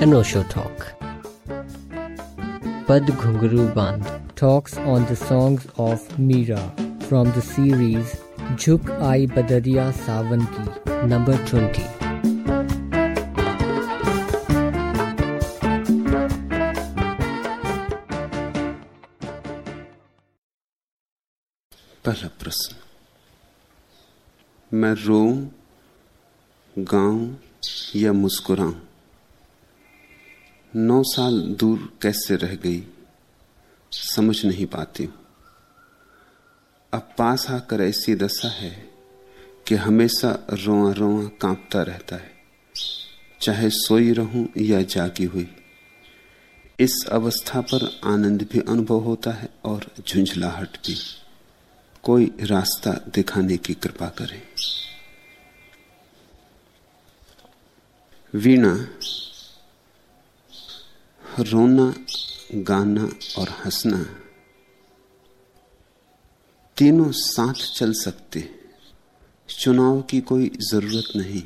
Osho talk. Pad Ghungru Band talks on the songs of Meera from the series Jhuk Ai Badariya Savan Ki, number 20. पहला प्रश्न मैं रो गाऊं या मुस्कुराऊं नौ साल दूर कैसे रह गई, समझ नहीं पाती हूँ। अब पास आकर ऐसी दशा है कि हमेशा रोआ रोआ कांपता रहता है, चाहे सोई रहूँ या जागी हुई। इस अवस्था पर आनंद भी अनुभव होता है और झुंझलाहट भी। कोई रास्ता दिखाने की कृपा करें। वीणा रोना, गाना और हंसना। तीनों साथ चल सकते चुनाव की कोई ज़रूरत नहीं।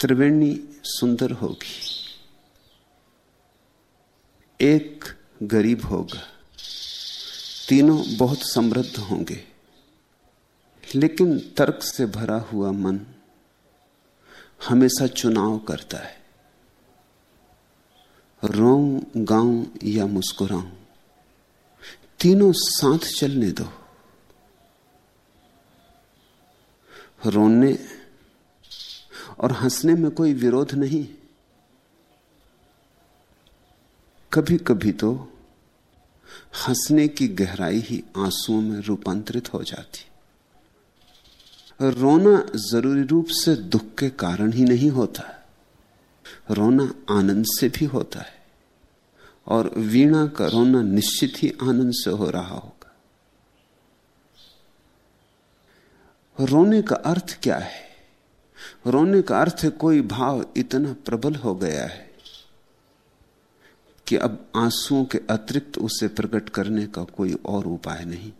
त्रिवेणी सुंदर होगी। एक गरीब होगा। तीनों बहुत समृद्ध होंगे। लेकिन तर्क से भरा हुआ मन हमेशा चुनाव करता है। रो गाऊं या मुस्कुराऊं। तीनों साथ चलने दो। रोने और हंसने में कोई विरोध नहीं। कभी कभी तो हंसने की गहराई ही आंसुओं में रूपांतरित हो जाती। रोना ज़रूरी रूप से दुख के कारण ही नहीं होता। रोना आनंद से भी होता है। और वीणा का रोना निश्चित ही आनंद से हो रहा होगा। रोने का अर्थ क्या है? रोने का अर्थ है कोई भाव इतना प्रबल हो गया है कि अब आंसुओं के अतिरिक्त उसे प्रकट करने का कोई और उपाय नहीं।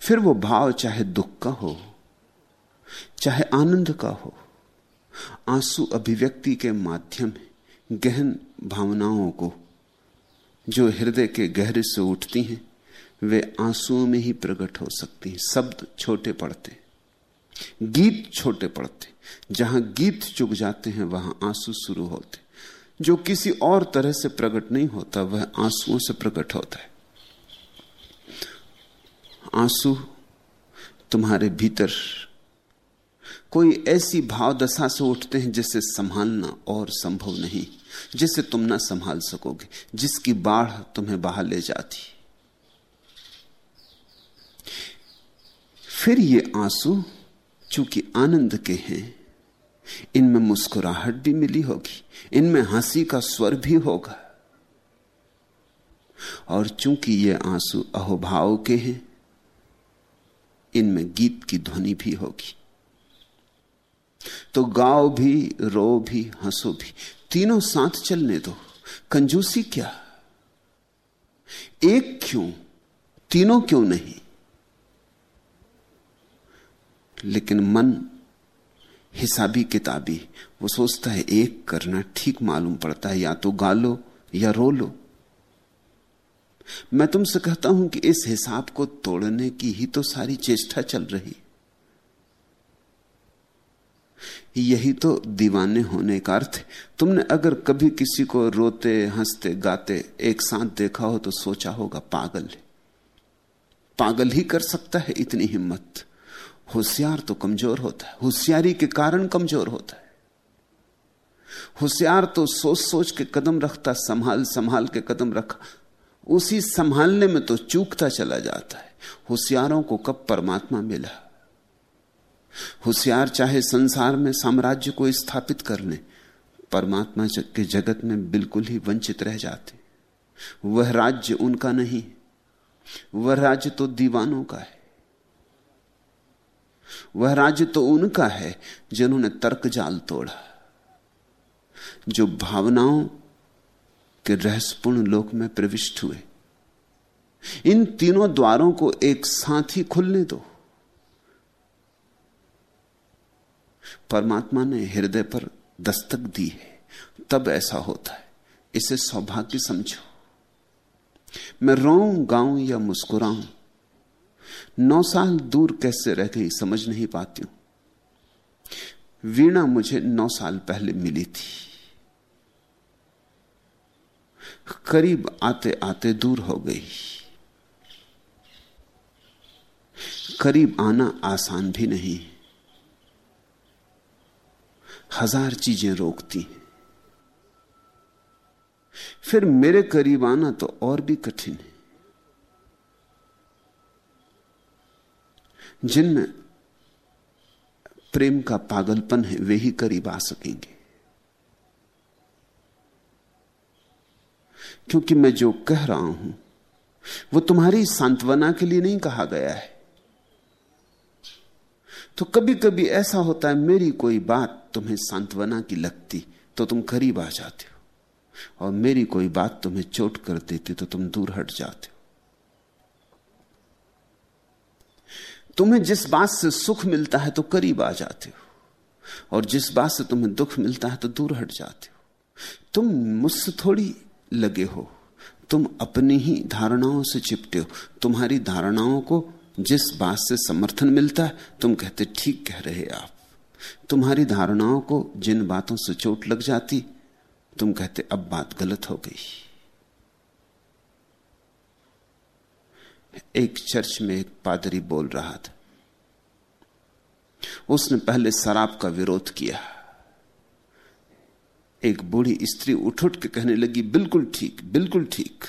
फिर वो भाव चाहे दुख का हो, चाहे आनंद का हो, आँसू अभिव्यक्ति के माध्यम गहन भावनाओं को जो हृदय के गहरे से उठती हैं, वे आंसुओं में ही प्रकट हो सकती हैं। शब्द छोटे पड़ते गीत छोटे पड़ते जहाँ गीत चुक जाते हैं, वहाँ आँसू शुरू होते जो किसी और तरह से प्रकट नहीं होता, वह आंसुओं से प्रकट होता है। आँसू तुम्हारे भीतर कोई ऐसी भाव दशा से उठते हैं जिसे संभालना और संभव नहीं, जिसे तुम ना संभाल सकोगे, जिसकी बाढ़ तुम्हें बाहर ले जाती। फिर ये आँसू, चूँकि आनंद के हैं, इनमें मुस्कुराहट भी मिली होगी, इनमें हँसी का स्वर भी होगा। और चूँकि ये आँसू अहोभाव के हैं, इनमें गीत की ध्वनि भी होगी। तो गाओ भी, रो भी, हंसो भी। तीनों साथ चलने दो। कंजूसी क्या? एक क्यों? तीनों क्यों नहीं? लेकिन मन हिसाबी किताबी, वो सोचता है, एक करना ठीक मालूम पड़ता है, या तो गा लो, या रो लो। मैं तुमसे कहता हूँ कि इस हिसाब को तोड़ने की ही तो सारी चेष्टा चल रही। यही तो दीवाने होने का अर्थ है। तुमने अगर कभी किसी को रोते, हँसते, गाते, एक साथ देखा हो तो सोचा होगा, पागल है। पागल ही कर सकता है इतनी हिम्मत। होशियार तो कमज़ोर होता है। होशियारी के कारण कमज़ोर होता है। होशियार तो सोच सोच के कदम रखता, संभाल संभाल के कदम रखा। उसी संभालने में तो चूकता चला जाता है। होशियारों को कब परमात्मा मिला? होशियार चाहे संसार में साम्राज्य को स्थापित कर ले, परमात्मा के जगत में बिल्कुल ही वंचित रह जाते। वह राज्य उनका नहीं, वह राज्य तो दीवानों का है। वह राज्य तो उनका है जिन्होंने तर्क जाल तोड़ा, जो भावनाओं के रहस्यपूर्ण लोक में प्रविष्ट हुए। इन तीनों द्वारों को एक साथ ही खुलने दो। परमात्मा ने हृदय पर दस्तक दी है। तब ऐसा होता है। इसे सौभाग्य समझो। मैं रोऊं, गाऊं या मुस्कुराऊं, नौ साल दूर कैसे रह गई समझ नहीं पाती हूँ। वीणा मुझे नौ साल पहले मिली थी। करीब आते आते दूर हो गई। करीब आना आसान भी नहीं। हज़ार चीज़ें रोकती हैं। फिर मेरे करीब आना तो और भी कठिन है। जिनमें प्रेम का पागलपन है, वे ही करीब आ सकेंगे। क्योंकि मैं जो कह रहा हूँ, वो तुम्हारी सांत्वना के लिए नहीं कहा गया है। तो कभी कभी ऐसा होता है, मेरी कोई बात तुम्हें सांत्वना की लगती तो तुम करीब आ जाते हो। और मेरी कोई बात तुम्हें चोट कर देती तो तुम दूर हट जाते हो। तुम्हें जिस बात से सुख मिलता है तो करीब आ जाते हो। और जिस बात से तुम्हें दुख मिलता है तो दूर हट जाते हो। तुम मुझसे थोड़ी लगे हो। तुम अपनी ही धारणाओं से चिपटे हो। तुम्हारी धारणाओं को जिस बात से समर्थन मिलता है, तुम कहते, ठीक कह रहे आप। तुम्हारी धारणाओं को जिन बातों से चोट लग जाती, तुम कहते, अब बात गलत हो गई। एक चर्च में एक पादरी बोल रहा था। उसने पहले शराब का विरोध किया। एक बूढ़ी स्त्री उठ उठ के कहने लगी, बिल्कुल ठीक बिल्कुल ठीक।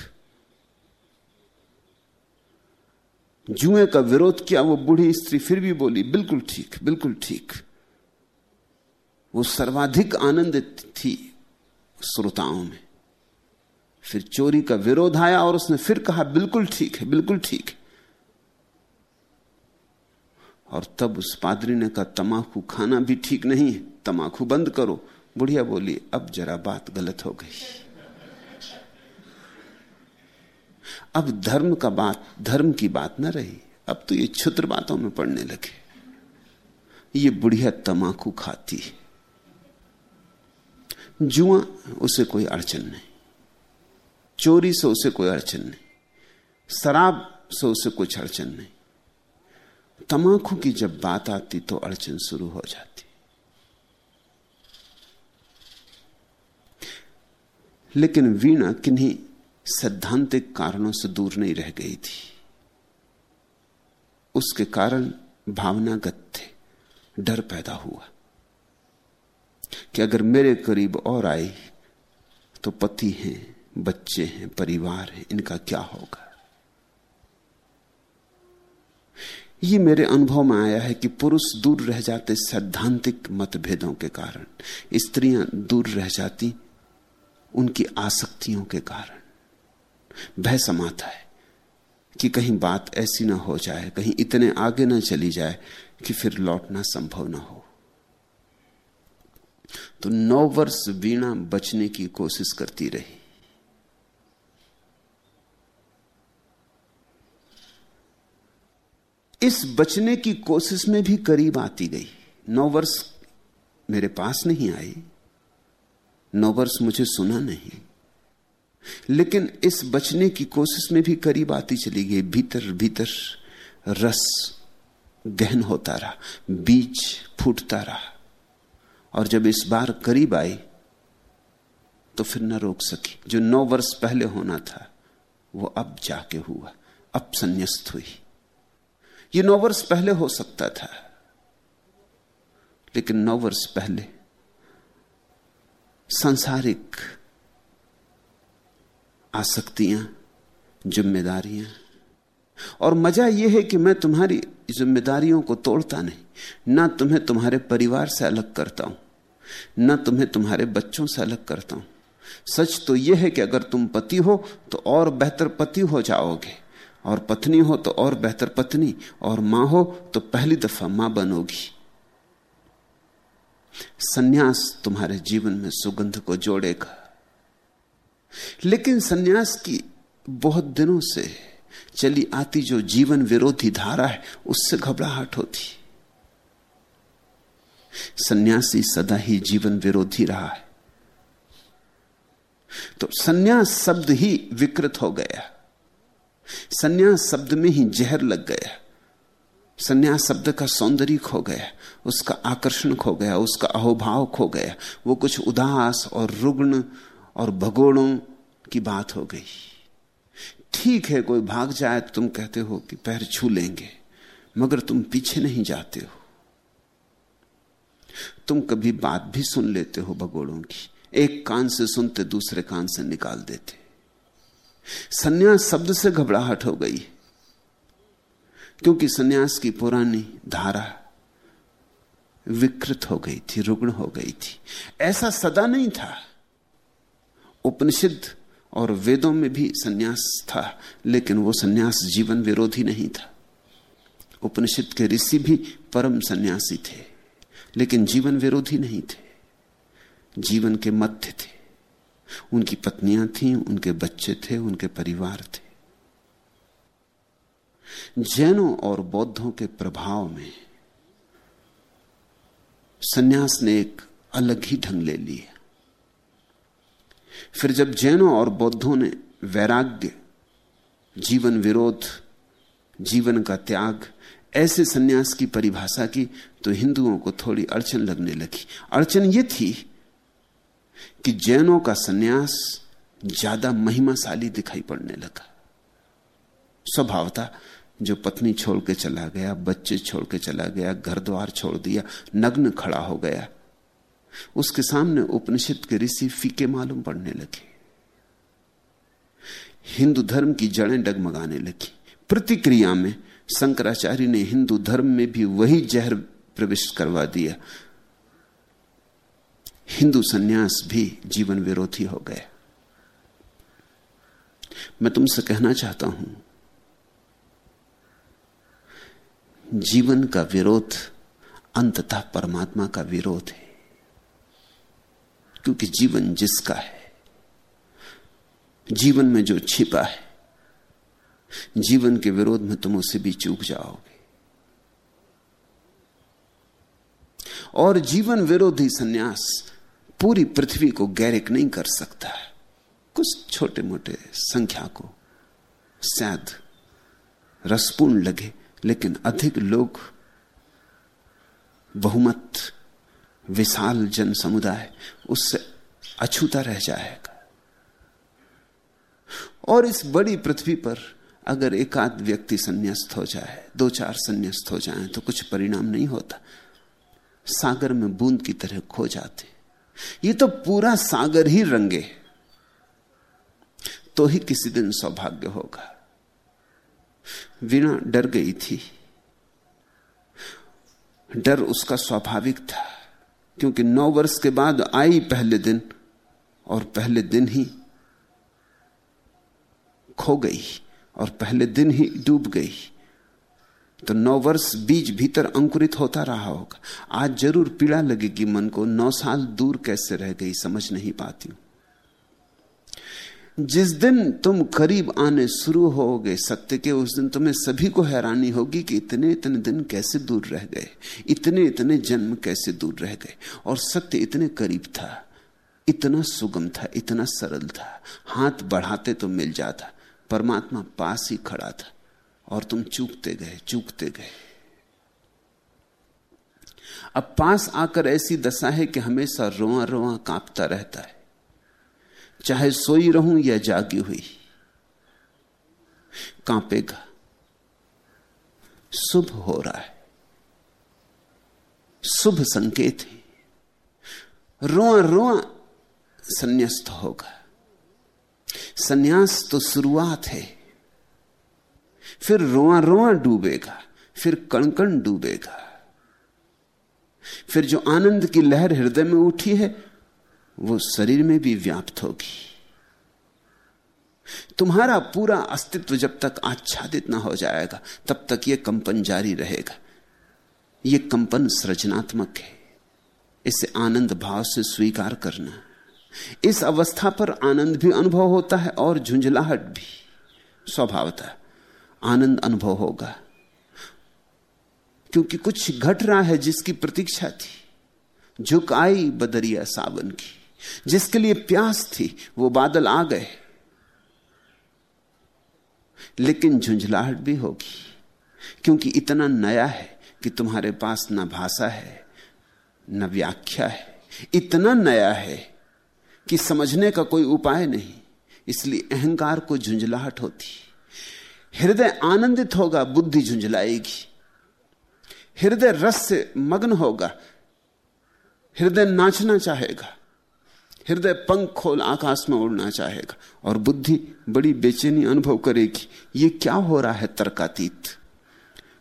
जुए का विरोध किया, वो बूढ़ी स्त्री फिर भी बोली, बिल्कुल ठीक बिल्कुल ठीक। वो सर्वाधिक आनंदित थी श्रोताओं में। फिर चोरी का विरोध आया और उसने फिर कहा, बिल्कुल ठीक है, बिल्कुल ठीक। है और तब उस पादरी ने कहा, तमाकू खाना भी ठीक नहीं है, तमाकू बंद करो। बुढ़िया बोली, अब जरा बात गलत हो गई। अब धर्म का बात, धर्म की बात ना रही। अब तो ये क्षुद्र बातों में पड़ने लगे। ये बुढ़िया तमाकू खाती है। जुआ, उसे कोई अड़चन नहीं। चोरी से उसे कोई अड़चन नहीं। शराब से उसे कुछ अड़चन नहीं। तमाकू की जब बात आती तो अड़चन शुरू हो जाती। लेकिन वीणा किन्हीं सैद्धांतिक कारणों से दूर नहीं रह गई थी। उसके कारण भावनागत थे, डर पैदा हुआ कि अगर मेरे करीब और आई तो पति हैं, बच्चे हैं, परिवार है, इनका क्या होगा? ये मेरे अनुभव में आया है कि पुरुष दूर रह जाते सैद्धांतिक मतभेदों के कारण, स्त्रियाँ दूर रह जाती उनकी आसक्तियों के कारण। भय समाता है कि कहीं बात ऐसी ना हो जाए, कहीं इतने आगे ना चली जाए कि फिर लौटना संभव ना हो। तो नौ वर्ष वीणा बचने की कोशिश करती रही। इस बचने की कोशिश में भी करीब आती गई। नौ वर्ष मेरे पास नहीं आई। नौ वर्ष मुझे सुना नहीं। लेकिन इस बचने की कोशिश में भी करीब आती चली गई। भीतर भीतर रस गहन होता रहा, बीज फूटता रहा। और जब इस बार करीब आई तो फिर न रोक सकी। जो नौ वर्ष पहले होना था, वो अब जाके हुआ, अब संन्यास्त हुई। ये नौ वर्ष पहले हो सकता था, लेकिन नौ वर्ष पहले सांसारिक आसक्तियाँ जिम्मेदारियाँ और मज़ा यह है कि मैं तुम्हारी जिम्मेदारियों को तोड़ता नहीं, ना तुम्हें तुम्हारे परिवार से अलग करता हूँ, ना तुम्हें तुम्हारे बच्चों से अलग करता हूँ। सच तो यह है कि अगर तुम पति हो तो और बेहतर पति हो जाओगे, और पत्नी हो तो और बेहतर पत्नी, और माँ हो तो पहली दफ़ा माँ बनोगी। सन्यास तुम्हारे जीवन में सुगंध को जोड़ेगा। लेकिन सन्यास की बहुत दिनों से चली आती जो जीवन विरोधी धारा है, उससे घबराहट होती। सन्यासी सदा ही जीवन विरोधी रहा है। तो सन्यास शब्द ही विकृत हो गया। सन्यास शब्द में ही जहर लग गया। सन्यास शब्द का सौंदर्य खो गया, उसका आकर्षण खो गया, उसका अहोभाव खो गया। वो कुछ उदास और रुग्ण और भगोड़ों की बात हो गई। ठीक है, कोई भाग जाए तो तुम कहते हो कि पैर छू लेंगे, मगर तुम पीछे नहीं जाते हो। तुम कभी बात भी सुन लेते हो भगोड़ों की, एक कान से सुनते, दूसरे कान से निकाल देते। सन्यास शब्द से घबराहट हो गई, क्योंकि सन्यास की पुरानी धारा विकृत हो गई थी, रुग्ण हो गई थी। ऐसा सदा नहीं था। उपनिषद और वेदों में भी सन्यास था, लेकिन वो सन्यास जीवन विरोधी नहीं था। उपनिषद के ऋषि भी परम सन्यासी थे, लेकिन जीवन विरोधी नहीं थे। जीवन के मध्य थे। उनकी पत्नियाँ थीं, उनके बच्चे थे, उनके परिवार थे। जैनों और बौद्धों के प्रभाव में सन्यास ने एक अलग ही ढंग ले लिया। फिर जब जैनों और बौद्धों ने वैराग्य, जीवन विरोध, जीवन का त्याग, ऐसे सन्यास की परिभाषा की तो हिंदुओं को थोड़ी अड़चन लगने लगी। अड़चन यह थी कि जैनों का सन्यास ज़्यादा महिमाशाली दिखाई पड़ने लगा। स्वभावता जो पत्नी छोड़ के चला गया, बच्चे छोड़ के चला गया, घर द्वार छोड़ दिया, नग्न खड़ा हो गया उसके सामने उपनिषद के ऋषि फीके मालूम पड़ने लगे। हिंदू धर्म की जड़ें डगमगाने लगी। प्रतिक्रिया में शंकराचार्य ने हिंदू धर्म में भी वही जहर प्रविष्ट करवा दिया। हिंदू सन्यास भी जीवन विरोधी हो गया। मैं तुमसे कहना चाहता हूँ, जीवन का विरोध अंततः परमात्मा का विरोध है। क्योंकि जीवन जिसका है, जीवन में जो छिपा है, जीवन के विरोध में तुम उसे भी चूक जाओगे। और जीवन विरोधी सन्यास पूरी पृथ्वी को गैरिक नहीं कर सकता। है कुछ छोटे मोटे संख्या को शायद रसपूर्ण लगे, लेकिन अधिक लोग बहुमत विशाल जन समुदाय उससे अछूता रह जाएगा। और इस बड़ी पृथ्वी पर अगर एकाध व्यक्ति संन्यास्त हो जाए, दो चार संन्यास्त हो जाए तो कुछ परिणाम नहीं होता। सागर में बूंद की तरह खो जाते। ये तो पूरा सागर ही रंगे। तो ही किसी दिन सौभाग्य होगा। वीणा डर गई थी। डर उसका स्वाभाविक था। क्योंकि नौ वर्ष के बाद आई पहले दिन और पहले दिन ही खो गई और पहले दिन ही डूब गई। तो नौ वर्ष बीज भीतर अंकुरित होता रहा होगा। आज ज़रूर पीड़ा लगेगी मन को, नौ साल दूर कैसे रह गई, समझ नहीं पाती जिस दिन तुम करीब आने शुरू होगे सत्य के, उस दिन तुम्हें सभी को हैरानी होगी कि इतने इतने दिन कैसे दूर रह गए, इतने इतने जन्म कैसे दूर रह गए। और सत्य इतने करीब था, इतना सुगम था, इतना सरल था। हाथ बढ़ाते तो मिल जाता, परमात्मा पास ही खड़ा था, और तुम चूकते गए चूकते गए। अब पास आकर ऐसी दशा है कि हमेशा रोआ रोआ कांपता रहता है। चाहे सोई रहूँ या जागी हुई, कांपेगा। शुभ हो रहा है। शुभ संकेत है। रोआ रोआ संन्यास्त होगा। संन्यास तो शुरुआत है। फिर रोआ रोआ डूबेगा, फिर कणकण डूबेगा। फिर जो आनंद की लहर हृदय में उठी है वो शरीर में भी व्याप्त होगी। तुम्हारा पूरा अस्तित्व जब तक आच्छादित ना हो जाएगा, तब तक यह कंपन जारी रहेगा। यह कंपन सृजनात्मक है। इसे आनंद भाव से स्वीकार करना। इस अवस्था पर आनंद भी अनुभव होता है और झुंझलाहट भी। स्वभावता आनंद अनुभव होगा। क्योंकि कुछ घट रहा है जिसकी प्रतीक्षा थी। झुक आई बदरिया सावन की। जिसके लिए प्यास थी, वो बादल आ गए। लेकिन झुंझलाहट भी होगी, क्योंकि इतना नया है कि तुम्हारे पास न भाषा है, न व्याख्या है। इतना नया है कि समझने का कोई उपाय नहीं, इसलिए अहंकार को झुंझलाहट होती। हृदय आनंदित होगा, बुद्धि झुंझलाएगी। हृदय रस से मग्न होगा, हृदय नाचना चाहेगा। हृदय पंख खोल आकाश में उड़ना चाहेगा और बुद्धि बड़ी बेचैनी अनुभव करेगी। ये क्या हो रहा है तर्कातीत?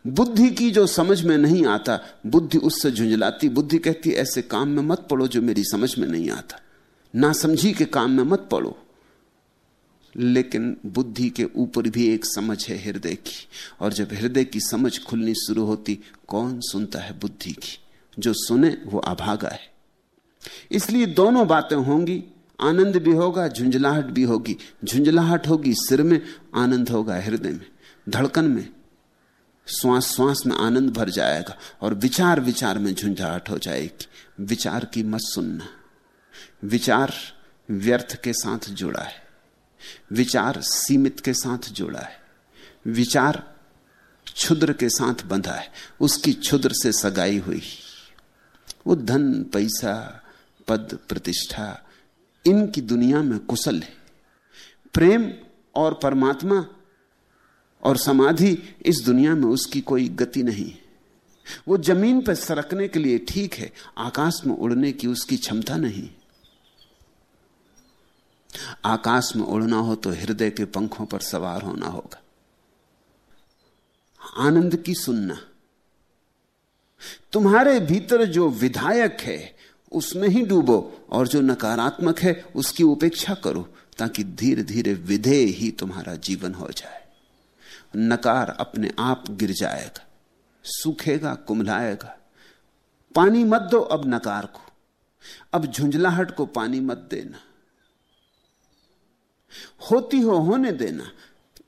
बुद्धि की जो समझ में नहीं आता, बुद्धि उससे झुंझलाती। बुद्धि कहती, ऐसे काम में मत पड़ो जो मेरी समझ में नहीं आता। ना समझी के काम में मत पड़ो। लेकिन बुद्धि के ऊपर भी एक समझ है हृदय की। और जब हृदय की समझ खुलनी शुरू होती, कौन सुनता है बुद्धि की? जो सुने, वो अभागा है। इसलिए दोनों बातें होंगी। आनंद भी होगा, झुंझलाहट भी होगी। झुंझलाहट होगी सिर में, आनंद होगा हृदय में। धड़कन में श्वास श्वास में आनंद भर जाएगा और विचार विचार में झुंझाहट हो जाएगी। विचार की मत सुनना। विचार व्यर्थ के साथ जुड़ा है। विचार सीमित के साथ जुड़ा है। विचार क्षुद्र के साथ बंधा है। उसकी क्षुद्र से सगाई हुई। वो धन, पैसा पद प्रतिष्ठा। इनकी दुनिया में कुशल है। प्रेम और परमात्मा और समाधि इस दुनिया में उसकी कोई गति नहीं वो ज़मीन पर सरकने के लिए ठीक है, आकाश में उड़ने की उसकी क्षमता नहीं। आकाश में उड़ना हो तो हृदय के पंखों पर सवार होना होगा। आनंद की सुनना। तुम्हारे भीतर जो विधायक है उसमें ही डूबो और जो नकारात्मक है, उसकी उपेक्षा करो ताकि धीरे धीरे विधेय ही तुम्हारा जीवन हो जाए। नकार अपने आप गिर जाएगा, सूखेगा, कुमलाएगा। पानी मत दो अब नकार को, अब झुंझलाहट को पानी मत देना। होती हो होने देना,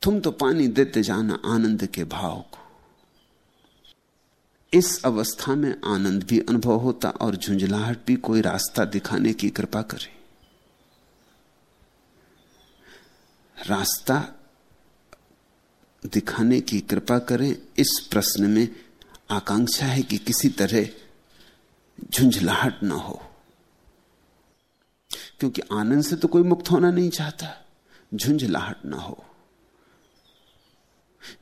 तुम तो पानी देते जाना आनंद के भाव को। इस अवस्था में आनंद भी अनुभव होता और झुंझलाहट भी कोई रास्ता दिखाने की कृपा करे। रास्ता दिखाने की कृपा करें, इस प्रश्न में आकांक्षा है कि किसी तरह झुंझलाहट ना हो। क्योंकि आनंद से तो कोई मुक्त होना नहीं चाहता, झुंझलाहट ना हो।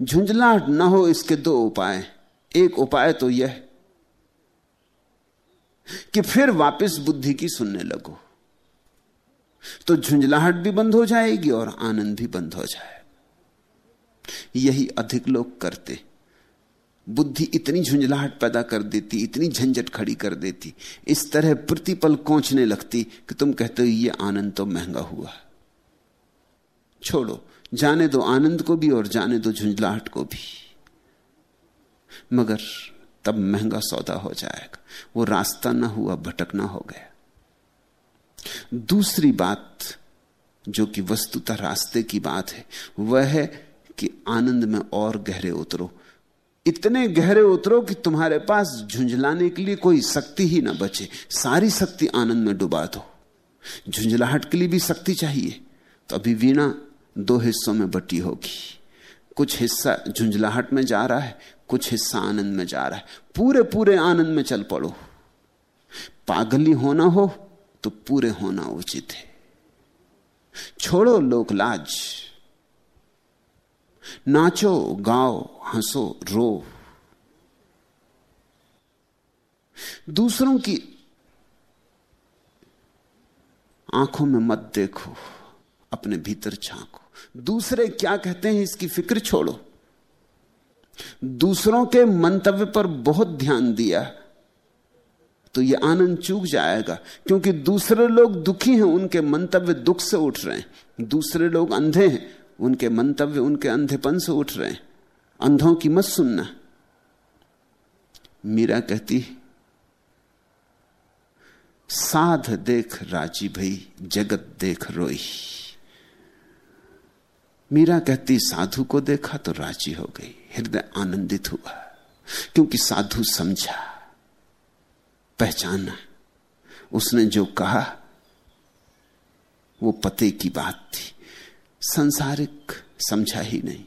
झुंझलाहट ना हो इसके दो उपाय। एक उपाय तो यह कि फिर वापस बुद्धि की सुनने लगो। तो झुंझलाहट भी बंद हो जाएगी और आनंद भी बंद हो जाए। यही अधिक लोग करते। बुद्धि इतनी झुंझलाहट पैदा कर देती, इतनी झंझट खड़ी कर देती, इस तरह प्रतिपल कोचने लगती कि तुम कहते हो, ये आनंद तो महँगा हुआ छोड़ो, जाने दो आनंद को भी और जाने दो झुंझलाहट को भी। मगर तब महँगा सौदा हो जाएगा। वो रास्ता ना हुआ, भटकना हो गया। दूसरी बात जो कि वस्तुतः रास्ते की बात है, वह है कि आनंद में और गहरे उतरो। इतने गहरे उतरो कि तुम्हारे पास झुंझलाने के लिए कोई शक्ति ही ना बचे। सारी शक्ति आनंद में डुबा दो। झुंझलाहट के लिए भी शक्ति चाहिए तो अभी वीणा दो हिस्सों में बटी होगी। कुछ हिस्सा झुंझलाहट में जा रहा है कुछ हिस्सा आनंद में जा रहा है। पूरे पूरे आनंद में चल पड़ो। पागली होना हो तो पूरे होना उचित है। छोड़ो लोक लाज नाचो, गाओ, हंसो, रो। दूसरों की आँखों में मत देखो, अपने भीतर झांको। दूसरे क्या कहते हैं, इसकी फ़िक्र छोड़ो। दूसरों के मंतव्य पर बहुत ध्यान दिया तो यह आनंद चूक जाएगा, क्योंकि दूसरे लोग दुखी हैं, उनके मंतव्य दुख से उठ रहे हैं। दूसरे लोग अंधे हैं, उनके मंतव्य उनके अंधेपन से उठ रहे हैं। अंधों की मत सुनना। मीरा कहती, साध देख राज़ी भई, जगत देख रोई। मीरा कहती, साधु को देखा तो राज़ी हो गई, हृदय आनंदित हुआ, क्योंकि साधु समझा, पहचाना। उसने जो कहा, वो पते की बात थी। संसारिक समझा ही नहीं।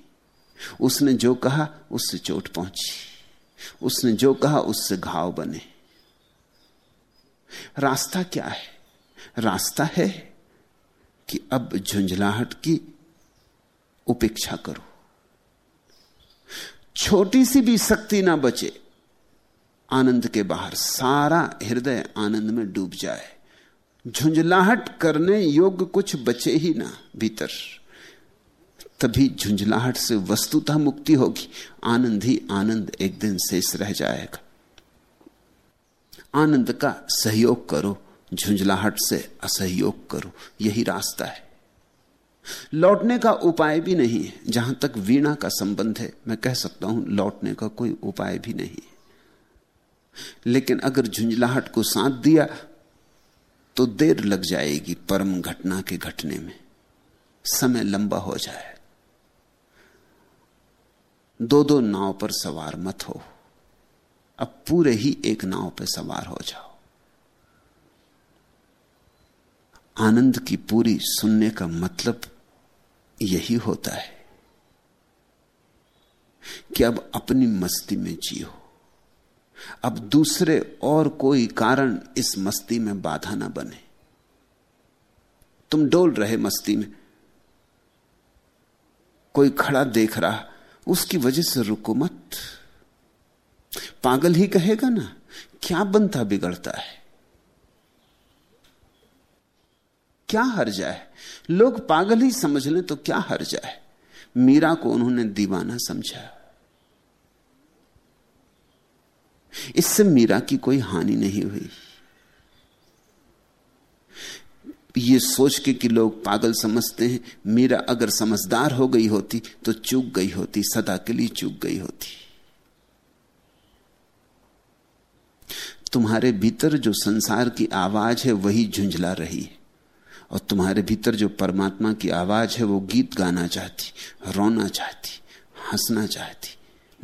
उसने जो कहा, उससे चोट पहुँची। उसने जो कहा, उससे घाव बने। रास्ता क्या है? रास्ता है कि अब झुंझलाहट की उपेक्षा करो। छोटी सी भी शक्ति ना बचे, आनंद के बाहर सारा हृदय आनंद में डूब जाए। झुंझलाहट करने योग्य कुछ बचे ही ना भीतर। तभी झुंझलाहट से वस्तुतः मुक्ति होगी, आनंद ही आनंद एक दिन शेष रह जाएगा। आनंद का सहयोग करो, झुंझलाहट से असहयोग करो, यही रास्ता है। लौटने का उपाय भी नहीं है। जहाँ तक वीणा का संबंध है, मैं कह सकता हूँ, लौटने का कोई उपाय भी नहीं लेकिन अगर झुंझलाहट को साथ दिया तो देर लग जाएगी परम घटना के घटने में। समय लंबा हो जाए। दो दो नाव पर सवार मत हो। अब पूरे ही एक नाव पर सवार हो जाओ। आनंद की पूरी सुनने का मतलब यही होता है कि अब अपनी मस्ती में जियो। अब दूसरे और कोई कारण इस मस्ती में बाधा ना बने। तुम डोल रहे मस्ती में। कोई खड़ा देख रहा, उसकी वजह से रुको मत। पागल ही कहेगा ना, क्या बनता बिगड़ता है? क्या हर जाए? लोग पागल ही समझ लें तो क्या हर जाए? मीरा को उन्होंने दीवाना समझा। इससे मीरा की कोई हानि नहीं हुई। ये सोच के कि लोग पागल समझते हैं, मीरा अगर समझदार हो गई होती तो चूक गई होती, सदा के लिए चूक गई होती। तुम्हारे भीतर जो संसार की आवाज़ है, वही झुंझला रही है। और तुम्हारे भीतर जो परमात्मा की आवाज़ है, वो गीत गाना चाहती, रोना चाहती, हंसना चाहती,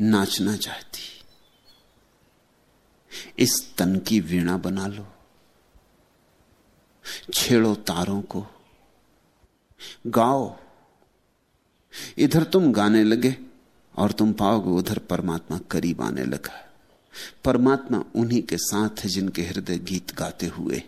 नाचना चाहती। इस तन की वीणा बना लो। छेड़ो तारों को। गाओ। इधर तुम गाने लगे और तुम पाओगे उधर परमात्मा करीब आने लगा। परमात्मा उन्हीं के साथ है जिनके हृदय गीत गाते हुए।